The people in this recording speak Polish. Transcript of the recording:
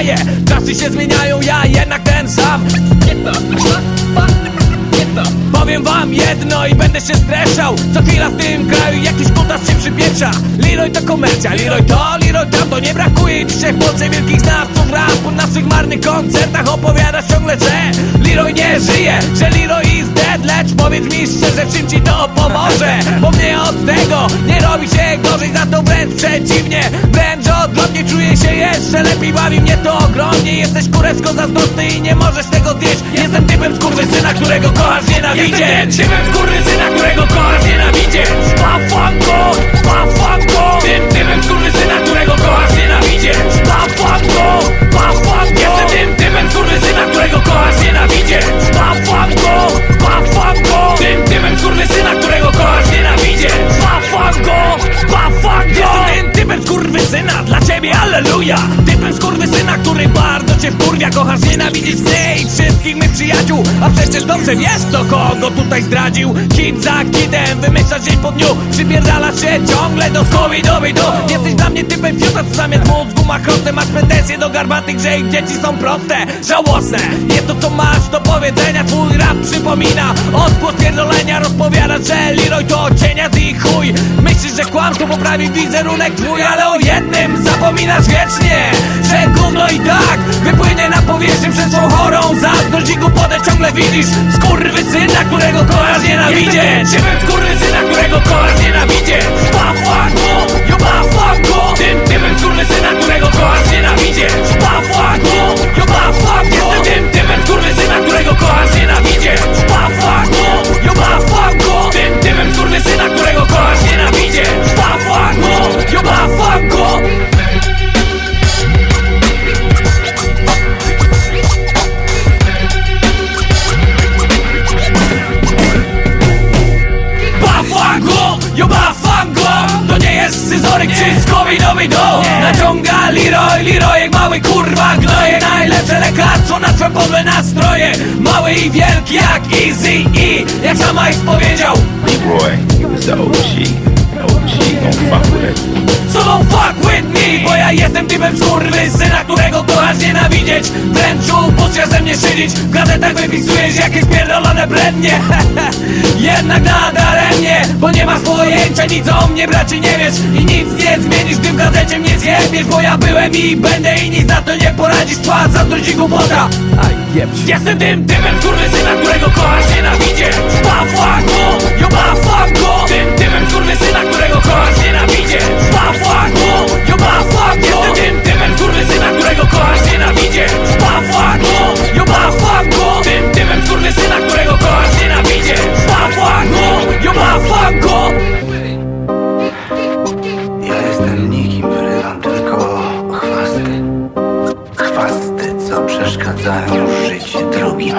dodaję Czasy się zmieniają, ja jednak ten sam. Get the fuck, fuck, get the Powiem wam jedno i będę się streszał Co chwila w tym kraju jakiś kutas się przypieprza Leroy to komercja, Leroy to, Leroy tam To nie brakuje dzisiaj w Polsce wielkich znawców rapu. Na swych marnych koncertach opowiadasz ciągle, że Leroy nie żyje, że Leroy is dead. Lecz powiedz mi szczerze, czym ci to pomoże? Bo mnie od tego nie robi się gorzej Za to wręcz przeciwnie, wręcz odwrotnie Czuję się jeszcze lepiej, bawi mnie to ogromnie. Jesteś kurewsko zazdrosny i nie możesz tego zjeść. Jestem typem skurwysyna, którego kochasz nienawidzieć Jestem typem skurwysyna, którego kochasz nienawidzieć Pafanko, pafanko Tym typem skurwysyna, którego kochasz nienawidzieć Pafanko, pafanko Jestem tym typem skurwysyna, którego kochasz nienawidzieć Pafanko, pafanko Tym typem skurwysyna, którego kochasz nienawidzieć Pafanko, pafanko Jestem tym typem skurwysyna, dla ciebie alleluja Typem skurwysyna, który bardzo cię wkurwia Kochasz nienawidzieć mnie i wszystkich mych przyjaciół. A przecież dobrze wiesz kto kogo tutaj zdradził. Hit za hitem, wymyślasz dzień po dniu. Przypierdalasz się ciągle do skowi do do Jesteś dla mnie typem fiuta, co zamiast mózgu ma krosę Masz pretensje do garbatych, że ich dzieci są proste Żałosne, jest to co masz do powiedzenia Twój rap przypomina. Odgłos pierdolenia Rozpowiadasz, że Leroy to cieniac i chuj. Myślisz, że kłamstwo poprawi wizerunek twój Ale o jednym zapominasz wiecznie widzisz? Skurwysyna, którego kochasz nienawidzieć scyzoryk czy skowidowy do. Naciąga Leroy, Leroy jak mały kurwa gnoje. Najlepsze lekarstwo na twoje podłe nastroje. Mały i wielki jak Easy E. Jak sama ich powiedział. Leroy is the OG. So don't fuck with me Bo ja jestem typem syna, którego kochasz nienawidzieć. Wręcz upustia ze mnie szydzić. W gazetach wypisujesz jakieś pierdolone brednie. Jednak masz pojęcia nic o mnie braci nie wiesz. I nic nie zmienisz gdy w gazecie mnie zjebiesz Bo ja byłem i będę i nic na to nie poradzisz. Twa zazdrość i głupota. Jestem tym typem syna, którego kochasz nienawidzieć spędzają życie drugim.